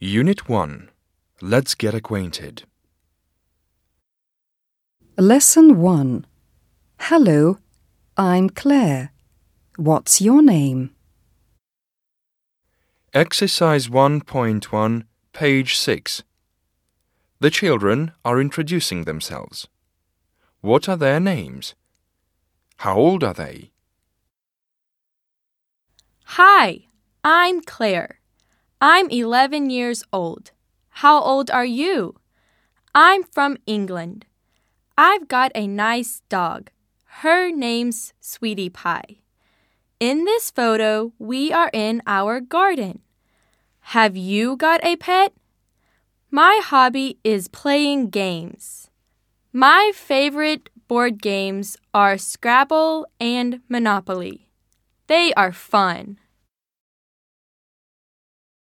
Unit 1. Let's get acquainted. Lesson 1 Hello, I'm Claire. What's your name? Exercise 1.1, page 6. The children are introducing themselves. What are their names? How old are they? Hi, I'm Claire. I'm 11 years old. How old are you? I'm from England. I've got a nice dog. Her name's Sweetie Pie. In this photo, we are in our garden. Have you got a pet? My hobby is playing games. My favorite board games are Scrabble and Monopoly. They are fun.